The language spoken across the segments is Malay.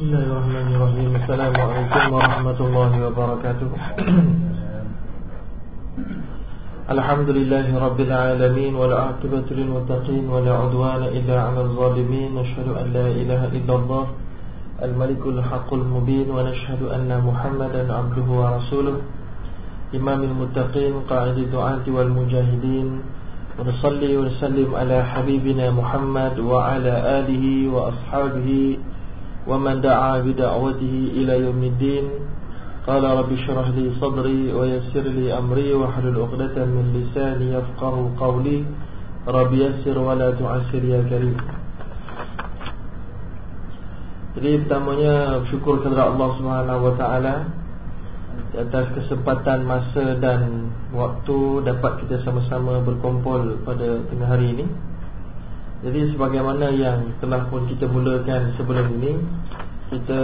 بسم الله الرحمن الرحيم. السلام عليكم ورحمة الله وبركاته. الحمد لله رب العالمين والعاقبة للمتقين ولا عدوان إلا على الظالمين. نشهد أن لا إله إلا الله الملك الحق المبين ونشهد أن محمدا عبده ورسوله. إمام المتقين قائد الدعاة والمجاهدين. ونصلي ونسلم على حبيبنا محمد وعلى آله وأصحابه ومن دعا بدعوته إلى يوم الدين قال رب اشرح لي صدري ويسر لي أمري واحلل عقدة من لساني يفقه قولي رب يسر ولا تعسر يا كريم Jadi pertamanya bersyukur kepada Allah Subhanahu Wa Taala atas kesempatan masa dan waktu dapat kita sama-sama berkumpul pada tengah hari ini. Jadi sebagaimana yang telah pun kita mulakan sebelum ini Kita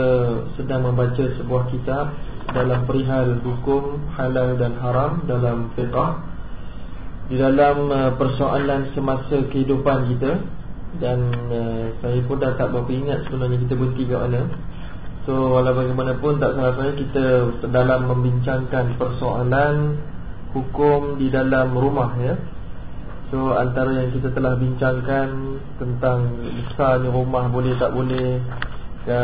sedang membaca sebuah kitab Dalam perihal hukum halal dan haram dalam fiqah Di dalam uh, persoalan semasa kehidupan kita Dan uh, saya pun dah tak berapa ingat sebenarnya kita berhenti ke mana. So walau bagaimanapun tak salah saya kita dalam membincangkan persoalan hukum di dalam rumah ya So antara yang kita telah bincangkan Tentang besarnya rumah boleh tak boleh ya,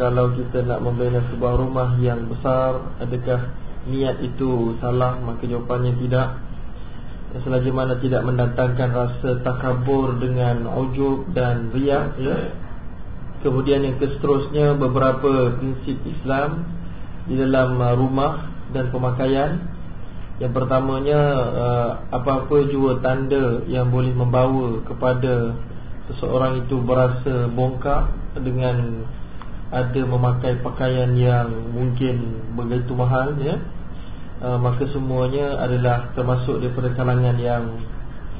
Kalau kita nak membina sebuah rumah yang besar Adakah niat itu salah? Maka jawapannya tidak. Selagi mana tidak mendatangkan rasa takabur dengan ujub dan riak ya. Kemudian yang keseterusnya beberapa prinsip Islam Di dalam rumah dan pemakaian yang pertamanya uh, apa-apa jua tanda yang boleh membawa kepada seseorang itu berasa bongkak dengan ada memakai pakaian yang mungkin begitu mahal ya. Uh, maka semuanya adalah termasuk daripada kalangan yang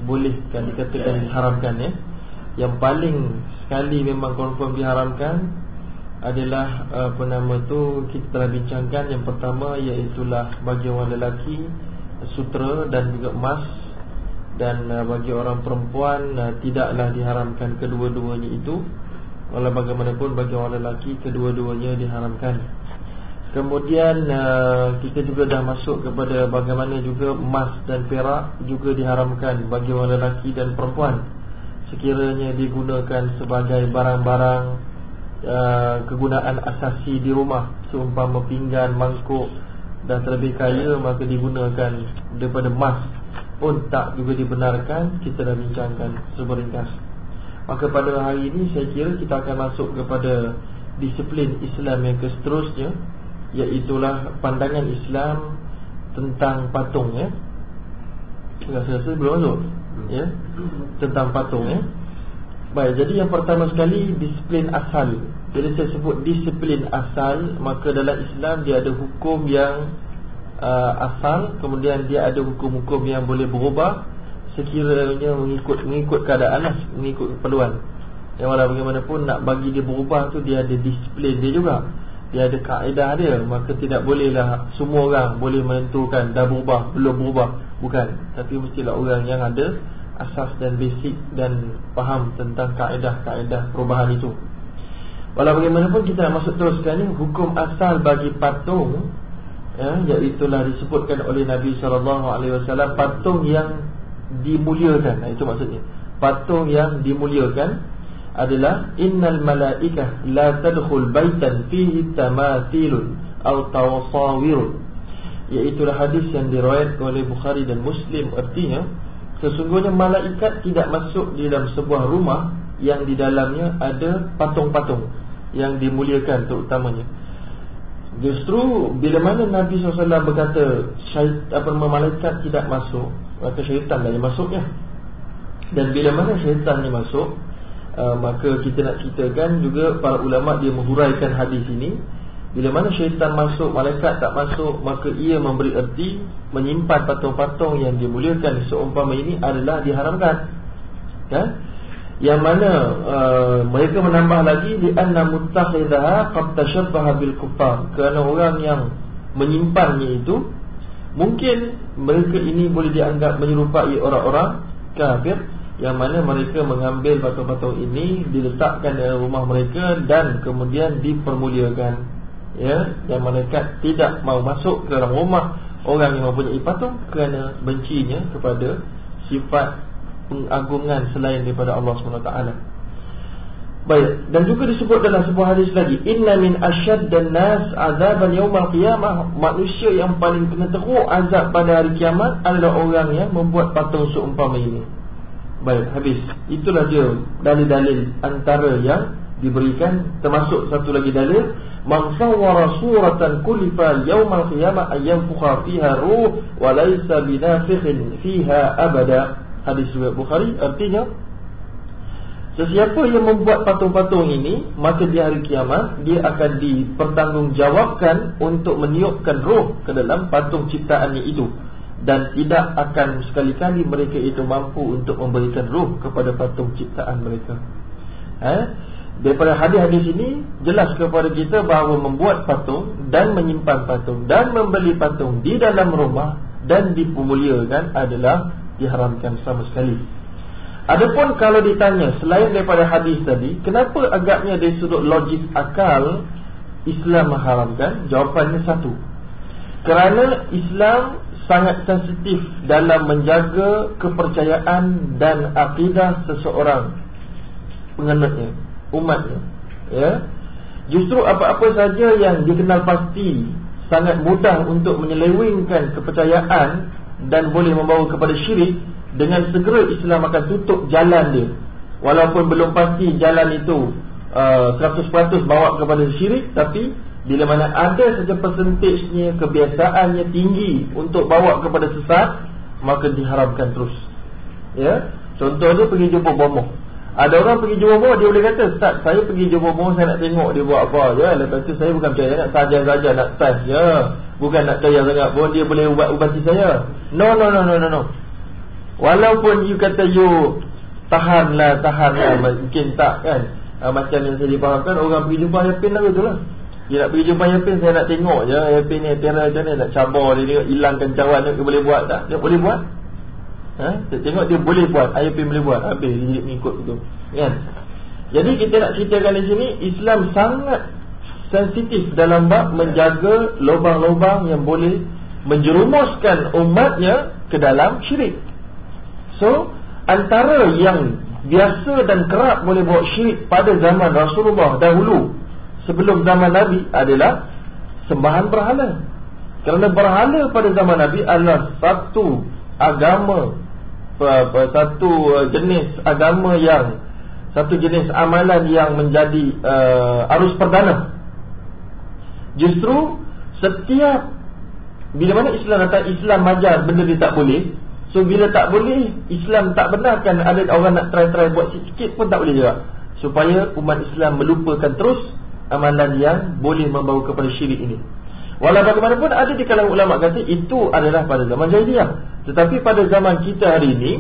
boleh kan dikatakan diharamkan ya. Yang paling sekali memang confirm diharamkan adalah uh, apa nama tu kita telah bincangkan. Yang pertama iaitu bagi orang lelaki sutra dan juga emas. Dan uh, bagi orang perempuan uh, tidaklah diharamkan kedua-duanya itu. Walau bagaimanapun bagi orang lelaki kedua-duanya diharamkan. Kemudian kita juga dah masuk kepada bagaimana juga emas dan perak juga diharamkan bagi orang lelaki dan perempuan. Sekiranya digunakan sebagai barang-barang uh, kegunaan asasi di rumah. Seumpama pinggan mangkuk dan terlebih kaya maka digunakan daripada emas pun tak juga dibenarkan. Kita dah bincangkan seberingkas maka pada hari ini saya kira kita akan masuk kepada disiplin Islam yang seterusnya iaitulah pandangan Islam tentang patung ya. Rasa-rasa belum masuk? Ya. Tentang patung ya baik jadi yang pertama sekali disiplin asal. Bila saya sebut disiplin asal Maka dalam Islam dia ada hukum yang uh, asal Kemudian dia ada hukum-hukum yang boleh berubah Sekiranya mengikut mengikut keadaan lah, Mengikut keperluan. Yang walau bagaimanapun nak bagi dia berubah tu Dia ada disiplin dia juga. Dia ada kaedah dia Maka tidak bolehlah semua orang boleh menentukan Dah berubah, belum berubah. Bukan, tapi mestilah orang yang ada Asas dan basic dan faham tentang kaedah-kaedah perubahan itu. Walau bagaimanapun kita nak masuk terus sekarang ni Hukum asal bagi patung ya, Iaitulah disebutkan oleh Nabi SAW Patung yang dimuliakan. Itu maksudnya. Patung yang dimuliakan adalah Innal malaikah la tadkhul baitan fihi tamathilun Atau tawasawirun. Iaitulah hadis yang diriwayatkan oleh Bukhari dan Muslim. Artinya Sesungguhnya malaikat tidak masuk di dalam sebuah rumah Yang di dalamnya ada patung-patung yang dimuliakan terutamanya. Justru bila mana Nabi SAW berkata syait, apa malaikat tidak masuk, maka syaitan lah yang masuknya. Dan bila mana syaitan ni masuk, uh, maka kita nak ceritakan juga para ulama dia menghuraikan hadis ini. Bila mana syaitan masuk, malaikat tak masuk, maka ia memberi erti menyimpan patung-patung yang dimuliakan seumpama ini adalah diharamkan. Kan? yang mana uh, mereka menambah lagi di anna muttakhidaha qad tashabbaha bil kuffar kerana orang yang menyimpannya itu mungkin mereka ini boleh dianggap menyerupai orang-orang kafir Yang mana mereka mengambil patung-patung ini Diletakkan dalam rumah mereka Dan kemudian dipermuliakan Ya, Dan mereka tidak mau masuk ke dalam rumah Orang yang mempunyai patung Kerana bencinya kepada Sifat pengagungan selain daripada Allah SWT Baik, dan juga disebut dalam sebuah hadis lagi, inna min asyad dan nas azaban yaumil qiyamah, manusia yang paling kena teruk azab pada hari kiamat adalah orang yang membuat patung seumpama ini. Baik, habis. Itulah dia dalil-dalil antara yang diberikan termasuk satu lagi dalil man sawwara suratan kulifa yaumil qiyamah ayyam fukha fiha ruh wa laysa binafikhin fiha abada. Hadis Bukhari artinya Sesiapa yang membuat patung-patung ini Maka di hari kiamat Dia akan dipertanggungjawabkan Untuk meniupkan roh ke dalam patung ciptaannya itu Dan tidak akan sekali-kali mereka itu mampu Untuk memberikan roh kepada patung ciptaan mereka eh? Daripada hadis-hadis ini Jelas kepada kita bahawa membuat patung Dan menyimpan patung Dan membeli patung di dalam rumah Dan dipemuliakan adalah Diharamkan sama sekali Adapun kalau ditanya selain daripada hadis tadi, kenapa agaknya dari sudut logik akal Islam mengharamkan? Jawapannya satu. Kerana Islam sangat sensitif dalam menjaga kepercayaan dan akidah seseorang penganutnya, umatnya. Ya. Justru apa-apa saja yang dikenal pasti sangat mudah untuk menyelewengkan kepercayaan dan boleh membawa kepada syirik dengan segera Islam akan tutup jalan dia walaupun belum pasti jalan itu uh, 100% bawa kepada syirik tapi bila mana ada saja persentasenya kebiasaannya tinggi untuk bawa kepada sesat maka diharapkan terus ya contoh dia pergi jumpa bomoh ada orang pergi jumpa bomoh dia boleh kata Ustaz saya pergi jumpa bomoh saya nak tengok dia buat apa ya lepas tu saya bukan percaya nak saja-saja nak test ya bukan nak percaya sangat pun dia boleh ubat ubati saya. No no no no no no. Walaupun you kata you Tahanlah, tahanlah Mungkin tak kan? Uh, Macam yang saya dipahamkan Orang pergi jumpa Yapin lah betul lah. Dia nak pergi jumpa Yapin Saya nak tengok je Yapin ni tiara macam ni Nak cabar dia Tengok hilangkan cawan Dia boleh buat tak? Dia boleh buat ha? Dia tengok dia boleh buat Yapin boleh buat Habis dia mengikut tu Kan Jadi kita nak ceritakan di sini Islam sangat sensitif dalam bab menjaga lubang-lubang yang boleh menjerumuskan umatnya ke dalam syirik. So Antara yang Biasa dan kerap boleh bawa syirik Pada zaman Rasulullah dahulu Sebelum zaman Nabi adalah Sembahan berhala Kerana berhala pada zaman Nabi adalah Satu agama Satu uh, jenis agama yang Satu jenis amalan yang menjadi uh, Arus perdana. Justru Setiap Bila mana Islam datang Islam majar benda dia tak boleh So bila tak boleh Islam tak benarkan Ada orang nak try-try buat sikit pun tak boleh juga. Supaya umat Islam melupakan terus Amalan yang boleh membawa kepada syirik ini. Walau bagaimanapun ada di kalangan ulama kata Itu adalah pada zaman jahiliah Tetapi pada zaman kita hari ini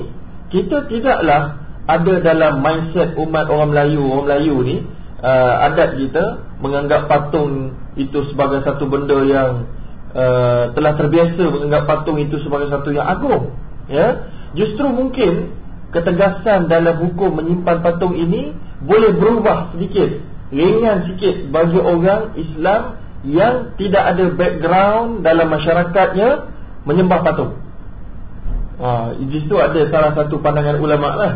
Kita tidaklah ada dalam mindset umat orang Melayu Orang Melayu ni uh, Adat kita menganggap patung itu sebagai satu benda yang uh, Telah terbiasa menganggap patung itu sebagai satu yang agung ya. Justru mungkin ketegasan dalam hukum menyimpan patung ini boleh berubah sedikit ringan sikit bagi orang Islam yang tidak ada background dalam masyarakatnya menyembah patung ha, justru ada salah satu pandangan ulama lah.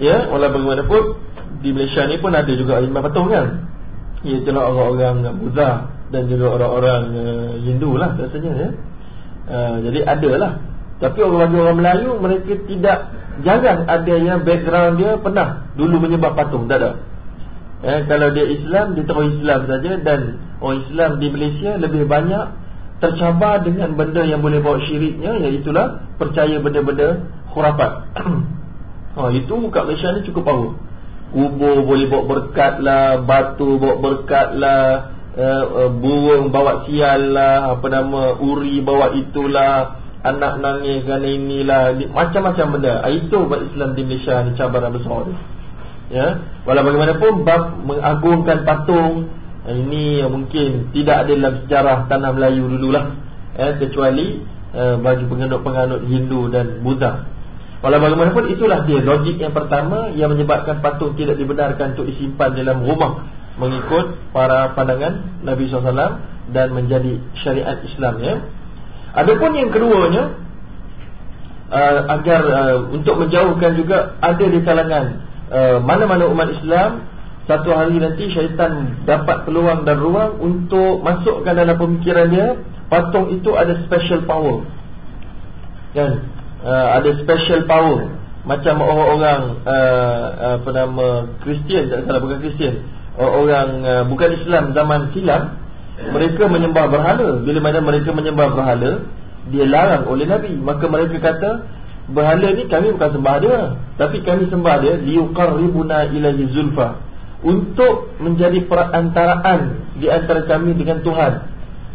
Ya walaupun bagaimanapun di Malaysia ni pun ada juga menyembah patung kan. Iaitulah orang-orang Buddha dan juga orang-orang uh, Hindu lah biasanya ya. Uh, jadi ada lah. Tapi orang orang Melayu mereka tidak jarang ada yang background dia pernah. Dulu menyembah patung, tak ada. Eh, kalau dia Islam, dia terus Islam saja dan orang Islam di Malaysia lebih banyak tercabar dengan benda yang boleh bawa syiriknya iaitu lah percaya benda-benda khurafat. oh, itu kat Malaysia ni cukup power. Kubur boleh bawa berkat lah, batu bawa berkat lah, uh, uh, burung bawa sial lah, apa nama, uri bawa itulah, Anak nangis kerana inilah Macam-macam benda ah, Itu buat Islam di Malaysia ni cabaran besar dia. Ya, Walau bagaimanapun Bab mengagungkan patung Ini mungkin Tidak ada dalam sejarah tanah Melayu dululah ya, Kecuali uh, Bagi penganut-penganut Hindu dan Buddha Walau bagaimanapun itulah dia logik yang pertama Yang menyebabkan patung tidak dibenarkan Untuk disimpan dalam rumah Mengikut para pandangan Nabi SAW Dan menjadi syariat Islam ya. Adapun yang keduanya uh, Agar uh, Untuk menjauhkan juga Ada di kalangan uh, Mana-mana umat Islam Satu hari nanti syaitan Dapat peluang dan ruang Untuk masukkan dalam pemikiran dia Patung itu ada special power. Kan? Uh, Ada special power. Macam orang-orang uh, Apa nama Kristian Tak salah bukan Kristian. Orang uh, bukan Islam zaman silam Mereka menyembah berhala. Bila mana mereka menyembah berhala Dia larang oleh Nabi. Maka mereka kata Berhala ni kami bukan sembah dia. Tapi kami sembah dia Liuqarribuna ilahi zulfa Untuk menjadi perantaraan Di antara kami dengan Tuhan.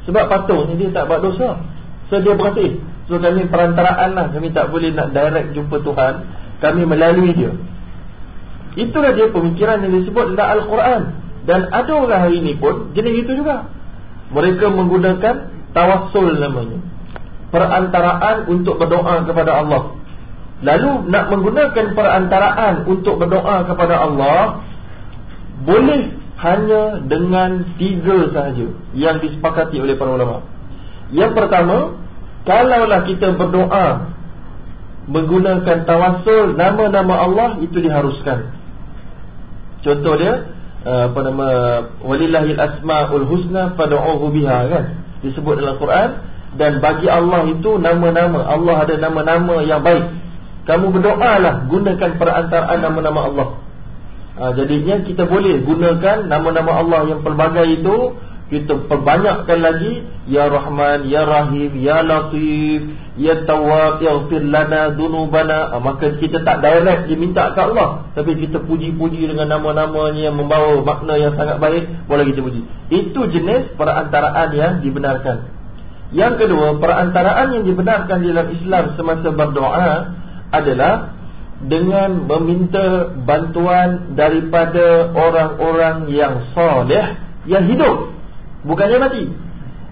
Sebab patung ni dia tak buat dosa. So dia bersih So kami perantaraan lah. Kami tak boleh nak direct jumpa Tuhan. Kami melalui dia. Itulah dia pemikiran yang disebut dalam Al-Quran. Dan ada orang hari ini pun jenis itu juga. Mereka menggunakan tawassul namanya. Perantaraan untuk berdoa kepada Allah. Lalu nak menggunakan perantaraan untuk berdoa kepada Allah Boleh hanya dengan tiga sahaja Yang disepakati oleh para ulama. Yang pertama Kalaulah kita berdoa Menggunakan tawassul Nama-nama Allah itu diharuskan. Contoh dia uh, apa nama walillahil asmaul husna fad'uhu biha kan? Disebut dalam Quran dan bagi Allah itu nama-nama. Allah ada nama-nama yang baik. Kamu berdoalah gunakan perantaraan nama-nama Allah ha, jadinya kita boleh gunakan nama-nama Allah yang pelbagai itu kita perbanyakkan lagi ya rahman ya rahim ya latif ya tawwab yaghfir lana dhunubana. Ha, maka kita tak direct dia minta ke Allah. Tapi kita puji-puji dengan nama-namanya yang membawa makna yang sangat baik boleh kita puji. Itu jenis perantaraan yang dibenarkan. Yang kedua perantaraan yang dibenarkan dalam Islam semasa berdoa adalah dengan meminta bantuan daripada orang-orang yang soleh yang hidup. Bukannya mati.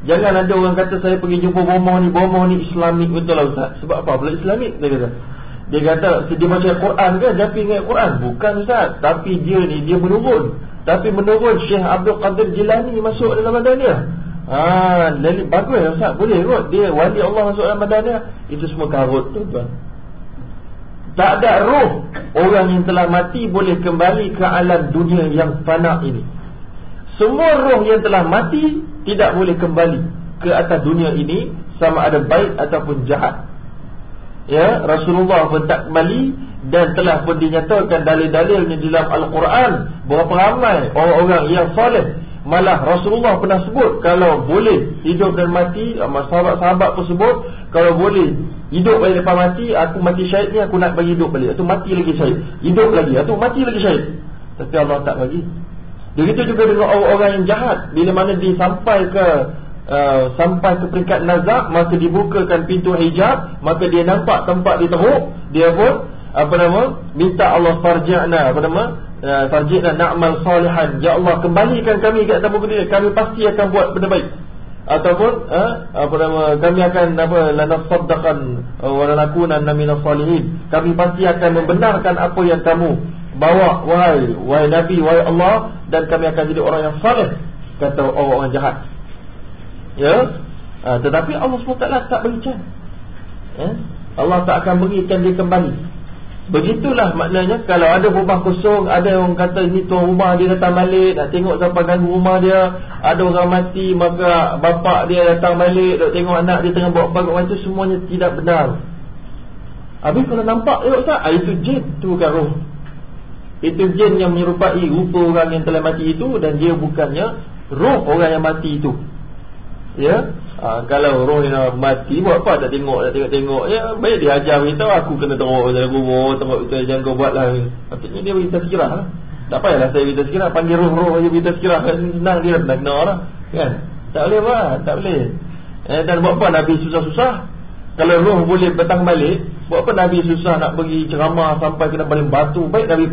Jangan ada orang kata saya pergi jumpa bomoh ni Bomoh ni islamik. Betul lah Ustaz. Sebab apa? Pula islamik dia kata. Dia kata dia baca Quran ke? Japi ingat Quran. Bukan Ustaz. Tapi dia ni dia menurun. Tapi menurun Syekh Abdul Qadir Jilani masuk dalam badan dia. Haa Bagus Ustaz. Boleh kot. Dia wali Allah masuk dalam badan dia. Itu semua karut tu tuan Tak ada roh Orang yang telah mati Boleh kembali ke alam dunia yang fana ini. Semua roh yang telah mati Tidak boleh kembali Ke atas dunia ini Sama ada baik ataupun jahat. Ya Rasulullah pun tak kembali Dan telah pun dinyatakan dalil-dalilnya Dalam Al-Quran. Berapa ramai orang-orang yang soleh Malah Rasulullah pernah sebut Kalau boleh hidup dan mati Sahabat-sahabat pun sebut Kalau boleh hidup balik lepas mati Aku mati syahid ni aku nak bagi hidup balik. Atau mati lagi syahid. Hidup lagi Atau mati lagi syahid. Tapi Allah tak bagi. Begitu juga dengan orang-orang yang jahat. Bila mana dia sampai ke uh, Sampai ke peringkat nazak Maka dibukakan pintu hijab Maka dia nampak tempat dia teruk Dia pun Apa nama Minta Allah farja'na Apa nama uh, Farji'na na'mal salihan. Ya Allah kembalikan kami ke atas muka dia. Kami pasti akan buat benda baik Ataupun uh, Apa nama Kami akan apa Lanasaddaqan uh, Walanakunanna minas salihin. Kami pasti akan membenarkan Apa yang kamu bawa wahai wahai nabi wahai Allah dan kami akan jadi orang yang saleh kata orang-orang jahat. Ya? Ha, tetapi Allah SWT tak berikan. Ya? Allah tak akan berikan dia kembali begitulah maknanya kalau ada rumah kosong ada orang kata ini tuan rumah dia datang balik nak tengok siapa ganggu rumah dia ada orang mati maka bapak dia datang balik nak tengok anak dia tengah bawa bagut itu semuanya tidak benar. Habis kalau nampak ya Ustaz ah, itu jin tu bukan roh itu jin yang menyerupai rupa orang yang telah mati itu Dan dia bukannya roh orang yang mati itu. Ya ha, Kalau roh yang mati Buat apa tak tengok? Tak tengok-tengok. Ya baik dia ajar beritahu Aku kena teruk dalam kubur Teruk itu jangan kau buat lah. Maksudnya dia berita sekirah lah. Tak payahlah saya berita sekirah Panggil roh-roh aja berita sekirah Senang dia nak kena lah Kan? Tak boleh buat Tak boleh. Eh, Dan buat apa Nabi susah-susah? Kalau roh boleh petang balik Buat apa Nabi susah nak pergi ceramah Sampai kena balik batu? Baik Nabi